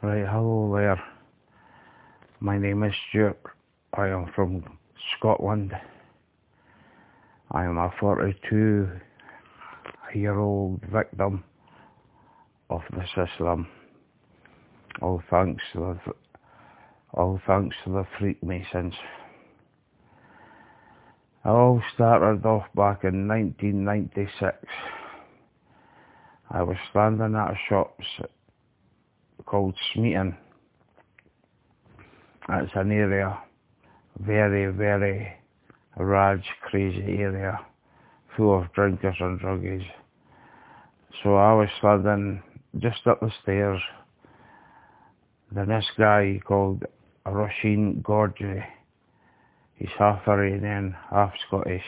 Right, hello there. My name is Stuart. I am from Scotland. I am a 42 year old victim of the system. All thanks to the, all thanks to the Freemasons. It all started off back in 1996. I was standing at a shop called Smeaton. It's an area, very, very large, crazy area, full of drinkers and druggies. So I was standing just up the stairs. Then this guy called Roisin Gorgie, he's half Iranian, half Scottish.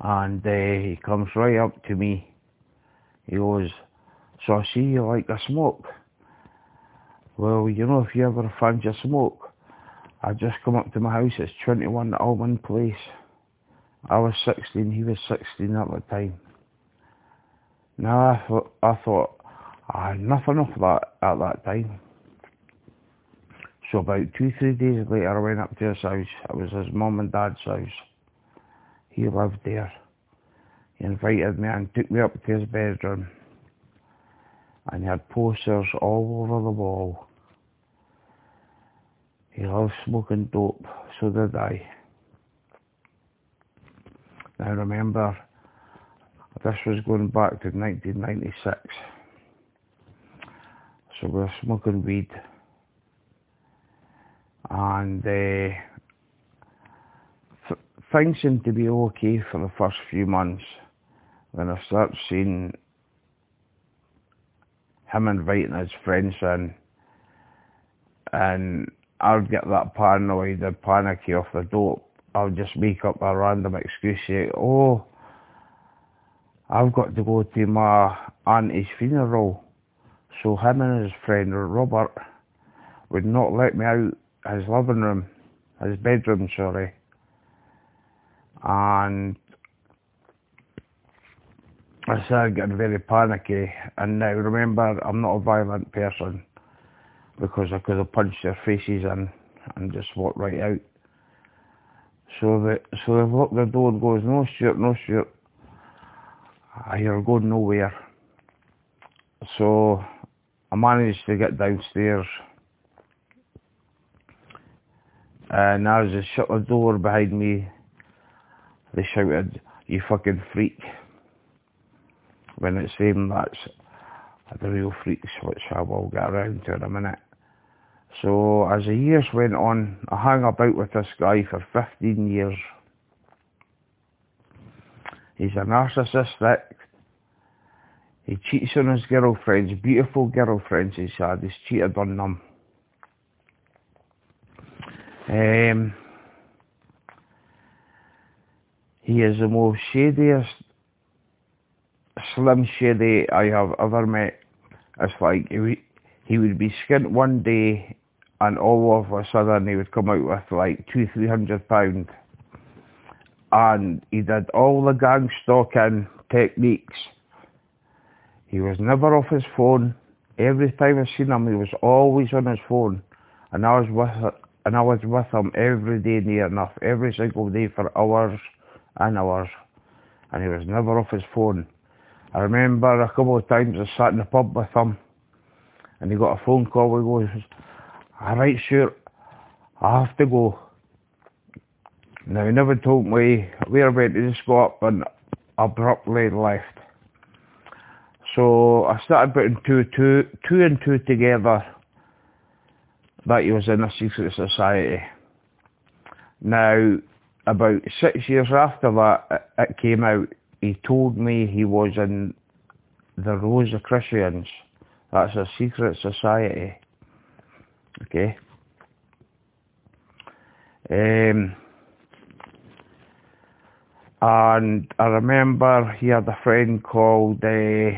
And uh, he comes right up to me. He goes, so I see you like a smoke. Well, you know, if you ever fancy a smoke, I just come up to my house, it's 21 Almond Place. I was 16, he was 16 at the time. Now I thought, I thought, I had nothing of that at that time. So about two, three days later I went up to his house. It was his mum and dad's house. He lived there. He invited me and took me up to his bedroom and he had posters all over the wall. He loved smoking dope, so did I. Now remember, this was going back to 1996. So we were smoking weed. And uh, things seemed to be okay for the first few months. When I started seeing him inviting his friends in, and I'd get that paranoid and panicky off the dope. I'll just make up a random excuse, say, oh, I've got to go to my auntie's funeral. So him and his friend Robert would not let me out his living room, his bedroom, sorry. And I started getting very panicky. And now remember, I'm not a violent person because I could have punched their faces in and just walked right out. So the so they've locked the door and goes, no Stuart, no Stuart. You're going nowhere. So I managed to get downstairs. And as they shut the door behind me, they shouted, you fucking freak when it's them that's the real freaks, which I will get around to in a minute. So as the years went on, I hung about with this guy for 15 years. He's a narcissistic. He cheats on his girlfriends, beautiful girlfriends he's had. He's cheated on them. Um, he is the most shadiest Slim Shady I have ever met. It's like he, he would be skint one day and all of a sudden he would come out with like two, three hundred pound. And he did all the gang stalking techniques. He was never off his phone. Every time I seen him, he was always on his phone. And I was with and I was with him every day near enough, every single day for hours and hours. And he was never off his phone. I remember a couple of times I sat in the pub with him and he got a phone call he goes, alright sure, I have to go. Now he never told me where went, he just got up and abruptly left. So I started putting two, two, two and two together that he was in a secret society. Now, about six years after that, it came out he told me he was in the Rosicrucians. That's a secret society. Okay. Um, and I remember he had a friend called uh,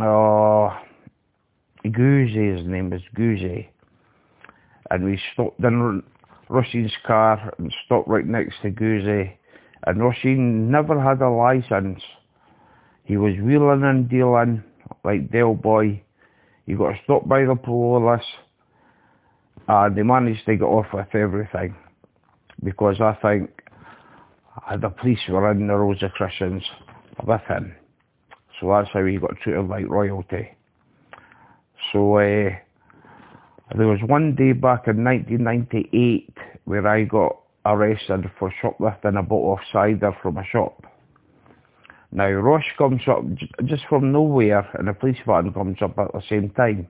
uh, his name was Goosey. And we stopped in Russian's car and stopped right next to Goosey and Roisin never had a license. He was wheeling and dealing like Del Boy. he got stopped by the police and they managed to get off with everything because I think the police were in the Rosicrucians with him. So that's how he got treated like royalty. So uh, there was one day back in 1998 where I got arrested for shoplifting a bottle of cider from a shop. Now Ross comes up just from nowhere and a police van comes up at the same time.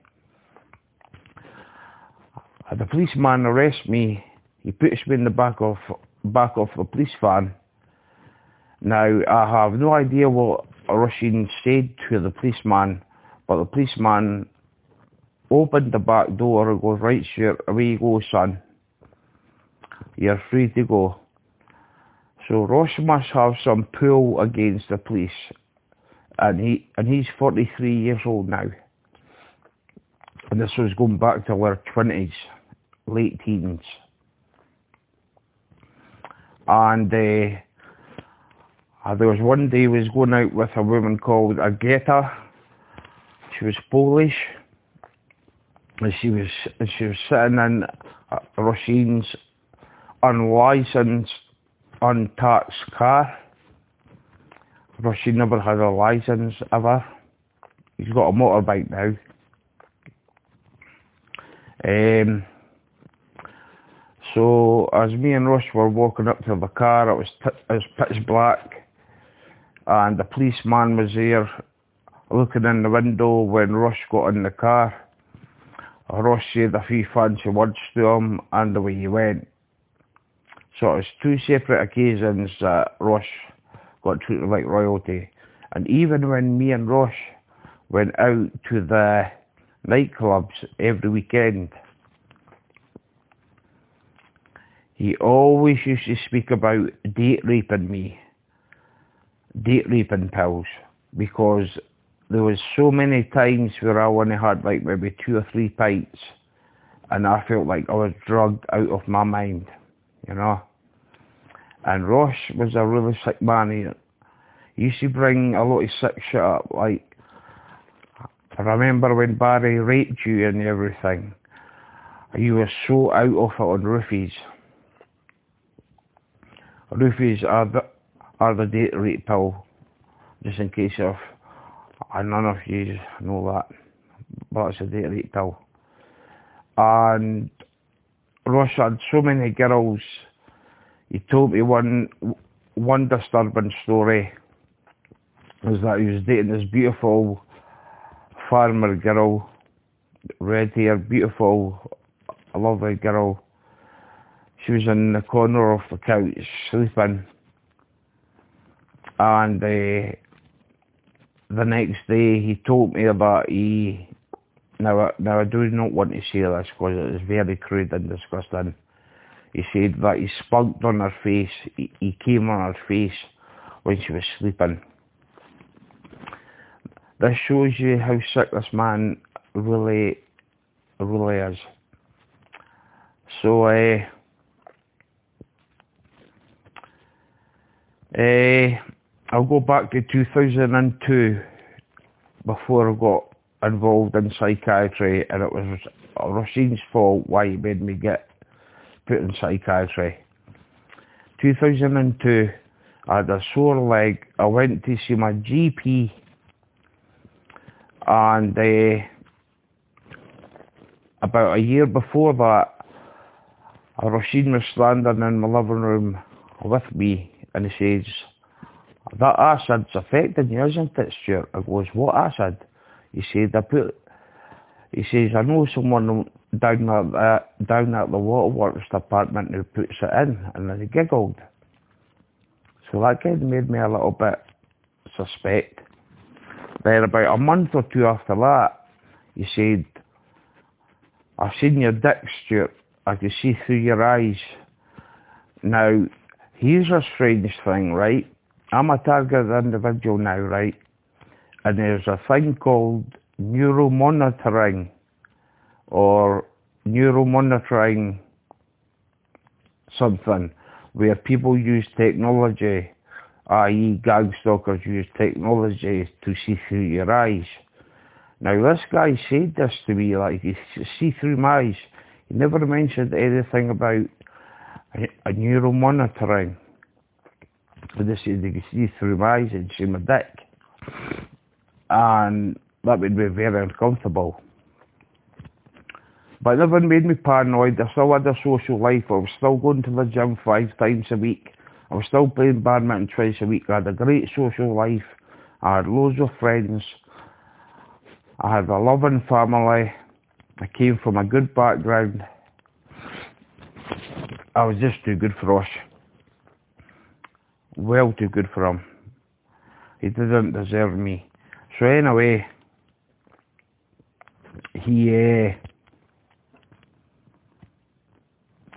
Uh, the policeman arrests me, he puts me in the back of back of the police van. Now I have no idea what Roisin said to the policeman, but the policeman opened the back door and goes, right sure, away you go son. You're free to go. So Ross must have some pull against the police. And he and he's 43 years old now. And this was going back to our 20s, late teens. And uh, there was one day he was going out with a woman called Agata. She was Polish. And she was she was sitting in uh, Roisin's unlicensed untaxed car. Roisin never had a license ever. He's got a motorbike now. Um, so as me and Ross were walking up to the car, it was, it was pitch black, and the policeman was there looking in the window when Ross got in the car. Ross said a few fancy words to him, and away he went. So it was two separate occasions that Ross got treated like royalty. And even when me and Ross went out to the nightclubs every weekend, he always used to speak about date raping me, date raping pills, because there was so many times where I only had like maybe two or three pints and I felt like I was drugged out of my mind, you know. And Ross was a really sick man. He, used to bring a lot of sick shit up. Like, I remember when Barry raped you and everything. You were so out of it on roofies. Roofies are the, are the date rape pill, just in case of, uh, none of you know that, but it's a date rape pill. And Ross had so many girls he told me one one disturbing story was that he was dating this beautiful farmer girl, red hair, beautiful, lovely girl. She was in the corner of the couch sleeping, and uh, the next day he told me about he. Now, now I do not want to say this because it is very crude and disgusting he said that he spunked on her face, he, he came on her face when she was sleeping. This shows you how sick this man really, really is. So, uh, uh, I'll go back to 2002 before I got involved in psychiatry and it was Roisin's fault why he made me get put in psychiatry. 2002, I had a sore leg. I went to see my GP and uh, about a year before that, Roisin was standing in my living room with me and he says, that acid's affecting you, isn't it, Stuart? I goes, what acid? He said, I put, he says, I know someone down at the, down at the waterworks department who puts it in, and then he giggled. So that kind of made me a little bit suspect. Then about a month or two after that, he said, I've seen your dick, Stuart. I can see through your eyes. Now, here's a strange thing, right? I'm a target individual now, right? And there's a thing called neuromonitoring or neuromonitoring something where people use technology, i.e. gang stalkers use technology to see through your eyes. Now this guy said this to me, like, he see through my eyes. He never mentioned anything about a, a neural monitoring. But this is, he could see through my eyes and see my dick. And that would be very uncomfortable. But never made me paranoid. I still had a social life. I was still going to the gym five times a week. I was still playing badminton twice a week. I had a great social life. I had loads of friends. I had a loving family. I came from a good background. I was just too good for us. Well too good for him. He didn't deserve me. So anyway, he uh,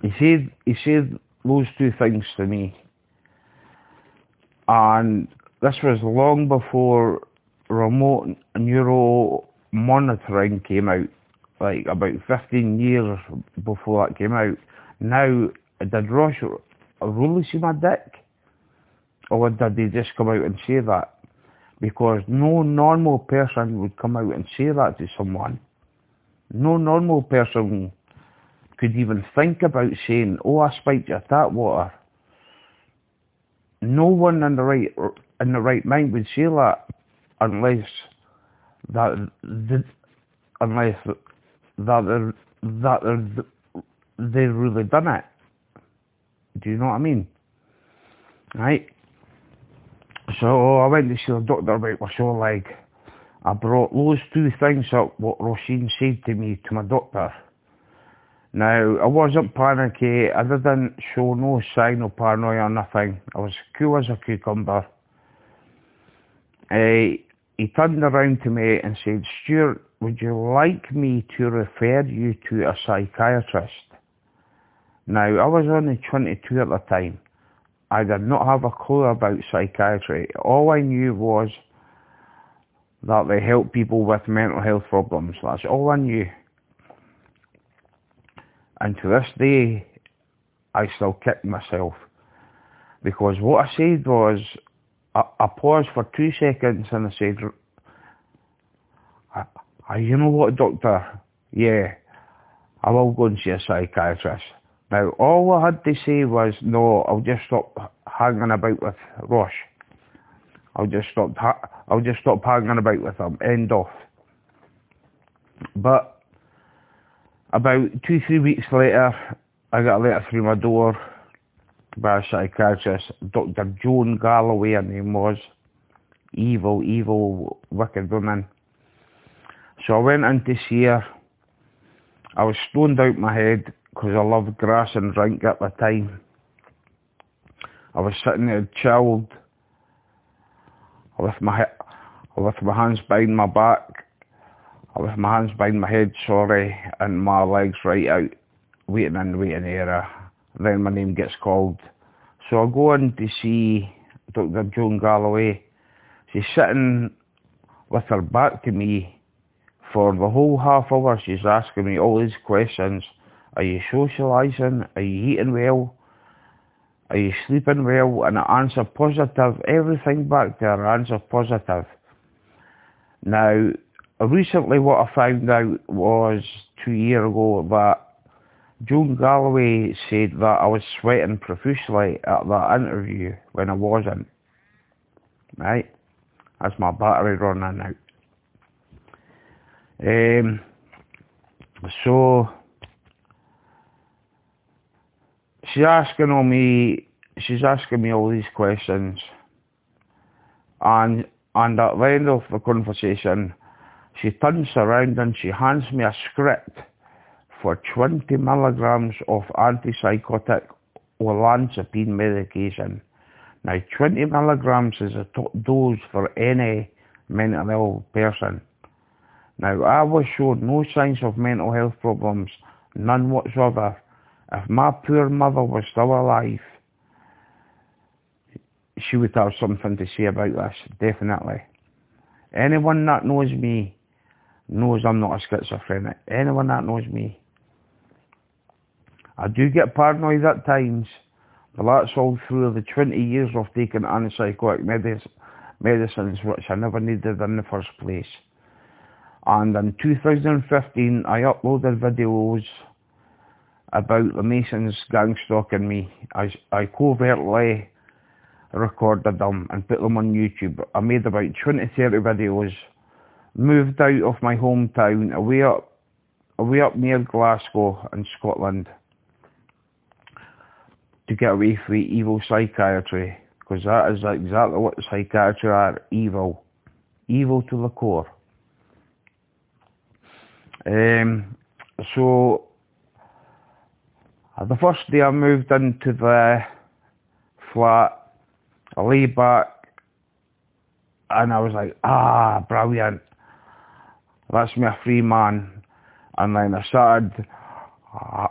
he said he said those two things to me, and this was long before remote neuro monitoring came out, like about 15 years before that came out. Now, did Ross really see my dick? Or did they just come out and say that? Because no normal person would come out and say that to someone. No normal person could even think about saying, oh, I spiked your tap water. No one in the right in the right mind would say that unless that the, unless that that they really done it. Do you know what I mean? Right. So I went to see the doctor about my sore leg. I brought those two things up what Roisin said to me to my doctor. Now I wasn't panicky, I didn't show no sign of paranoia or nothing. I was cool as a cucumber. Uh, he turned around to me and said, Stuart, would you like me to refer you to a psychiatrist? Now, I was only 22 at the time. I did not have a clue about psychiatry. All I knew was that they help people with mental health problems. That's all I knew. And to this day, I still kick myself. Because what I said was, I, I paused for two seconds and I said, I, I, you know what, doctor? Yeah, I will go and see a psychiatrist. Now, all I had to say was, no, I'll just stop hanging about with Ross. I'll just stop, I'll just stop hanging about with him. End off. But about two, three weeks later, I got a letter through my door by a psychiatrist, Dr. Joan Galloway, her name was. Evil, evil, wicked woman. So I went in to see her. I was stoned out my head because I loved grass and drink at the time. I was sitting there chilled with my with my hands behind my back, with my hands behind my head, sorry, and my legs right out, waiting in waiting area. Uh, then my name gets called. So I go in to see Dr. Joan Galloway. She's sitting with her back to me for the whole half hour. She's asking me all these questions. Are you socialising? Are you eating well? Are you sleeping well? And I answer positive. Everything back there, I answer positive. Now, recently what I found out was two years ago that Joan Galloway said that I was sweating profusely at that interview when I wasn't. Right? That's my battery running out. Um, so, she's asking all me, she's asking me all these questions. And, and at the end of the conversation, she turns around and she hands me a script for 20 milligrams of antipsychotic olanzapine medication. Now, 20 milligrams is a top dose for any mental ill person. Now, I was showing no signs of mental health problems, none whatsoever. If my poor mother was still alive, she would have something to say about this, definitely. Anyone that knows me knows I'm not a schizophrenic. Anyone that knows me I do get paranoid at times, but that's all through the 20 years of taking antipsychotic medicines which I never needed in the first place. And in 2015, I uploaded videos about the Masons gang stalking me. I, I covertly recorded them and put them on YouTube. I made about 20, 30 videos, moved out of my hometown, away up, away up near Glasgow in Scotland to get away from evil psychiatry, because that is exactly what psychiatry are, evil. Evil to the core. Um, so, the first day I moved into the flat, I lay back, and I was like, ah, brilliant. That's me a free man. And then I started uh,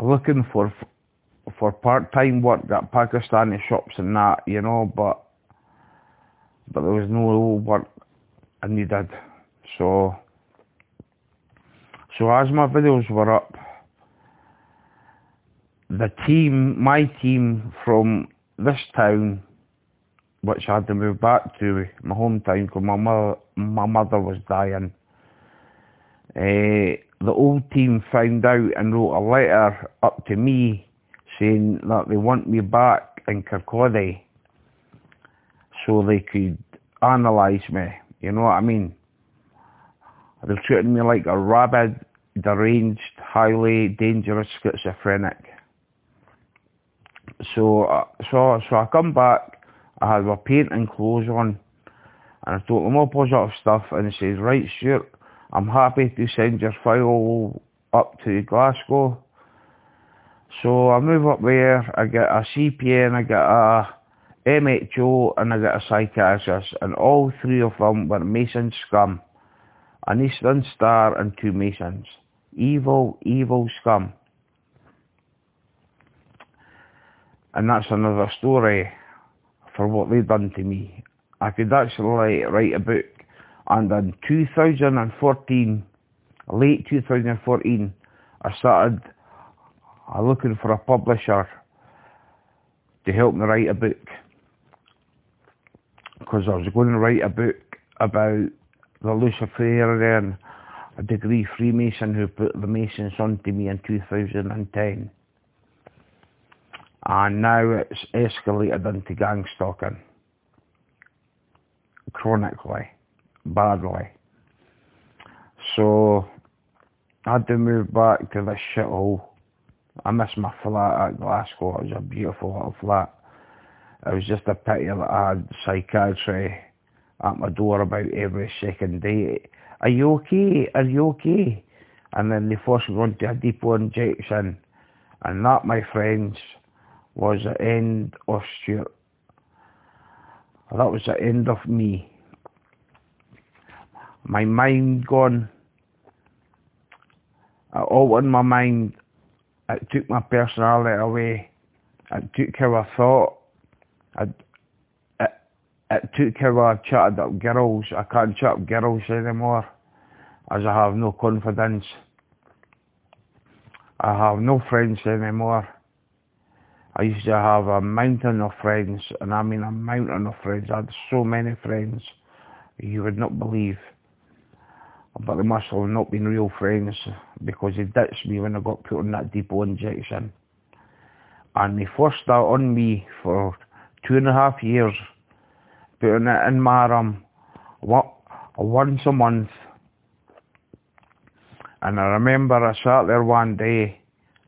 looking for for part-time work at Pakistani shops and that, you know, but but there was no work I needed. So so as my videos were up, the team, my team from this town, which I had to move back to my hometown because my mother, my mother was dying. Uh, the old team found out and wrote a letter up to me saying that they want me back in Kirkcaldy so they could analyse me. You know what I mean? They're treating me like a rabid, deranged, highly dangerous schizophrenic. So, uh, so, so I come back, I have my painting clothes on, and I told them all positive stuff, and he says, right, Stuart, I'm happy to send your file up to Glasgow so I move up there, I get a CPN, I get a MHO and I get a psychiatrist and all three of them were Mason scum. An Eastern Star and two Masons. Evil, evil scum. And that's another story for what they've done to me. I could actually write a book and in 2014, late 2014, I started uh, looking for a publisher to help me write a book because I was going to write a book about the Luciferian, a degree Freemason who put the Masons onto me in 2010. And now it's escalated into gang stalking. Chronically. Badly. So I had to move back to this shithole I miss my flat at Glasgow. It was a beautiful little flat. It was just a pity that I had psychiatry at my door about every second day. Are you okay? Are you okay? And then they forced me onto a depot injection. And that, my friends, was the end of Stuart. That was the end of me. My mind gone. All in my mind it took my personality away. It took how I thought. It, it, it took how I chatted up girls. I can't chat up girls anymore as I have no confidence. I have no friends anymore. I used to have a mountain of friends, and I mean a mountain of friends. I had so many friends you would not believe but they must have not been real friends because he ditched me when I got put on that depot injection. And they forced that on me for two and a half years, putting it in my arm once a month. And I remember I sat there one day,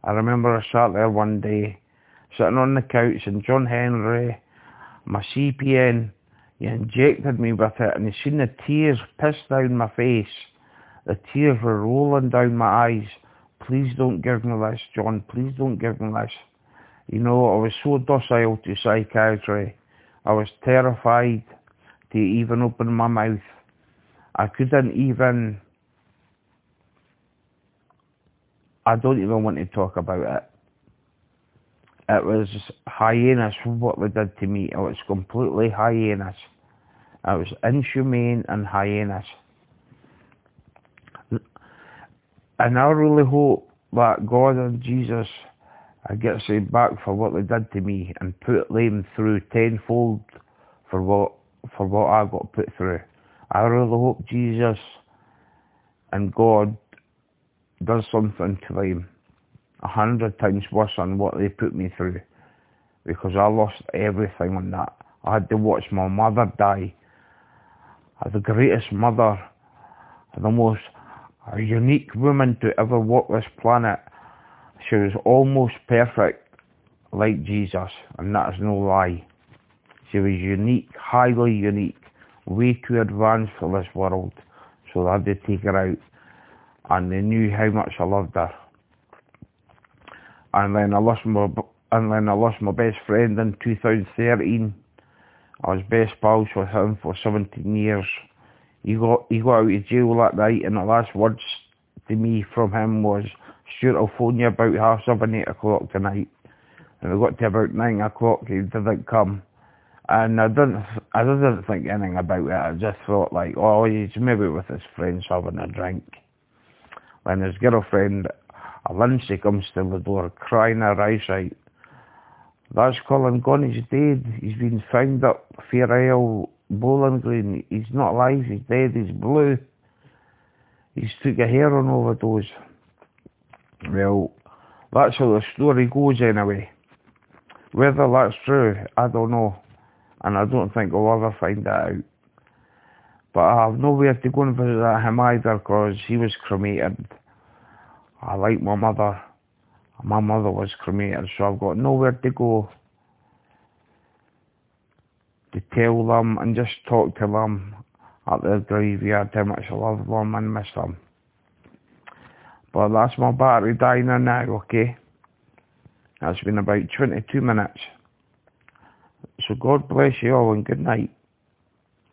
I remember I sat there one day, sitting on the couch and John Henry, my CPN, he injected me with it and he seen the tears piss down my face the tears were rolling down my eyes. Please don't give me this, John. Please don't give me this. You know, I was so docile to psychiatry. I was terrified to even open my mouth. I couldn't even... I don't even want to talk about it. It was hyenas what they did to me. It was completely hyenas. It was inhumane and hyenas. And I really hope that God and Jesus I get saved back for what they did to me and put them through tenfold for what for what I got put through. I really hope Jesus and God does something to them a hundred times worse than what they put me through because I lost everything on that. I had to watch my mother die. The greatest mother, the most a unique woman to ever walk this planet. She was almost perfect like Jesus, and that is no lie. She was unique, highly unique, way too advanced for this world, so they had to take her out, and they knew how much I loved her. And then I lost my, and then I lost my best friend in 2013. I was best pals with him for 17 years. He got he got out of jail that night, and the last words to me from him was, "Stuart, I'll phone you about half seven, eight o'clock tonight." And we got to about nine o'clock, he didn't come, and I didn't I didn't think anything about it. I just thought like, oh, he's maybe with his friends having a drink. When his girlfriend, Lindsay, comes to the door crying her eyes out. That's Colin gone, he's dead. He's been found up Fair Isle Bowling Green. He's not alive, he's dead, he's blue. He's took a heroin overdose. Well, that's how the story goes anyway. Whether that's true, I don't know. And I don't think I'll ever find that out. But I have nowhere to go and visit him either because he was cremated. I like my mother. My mother was cremated, so I've got nowhere to go to tell them and just talk to them at their graveyard how much I love them and miss them. But that's my battery dying now, okay? That's been about 22 minutes. So God bless you all and good night.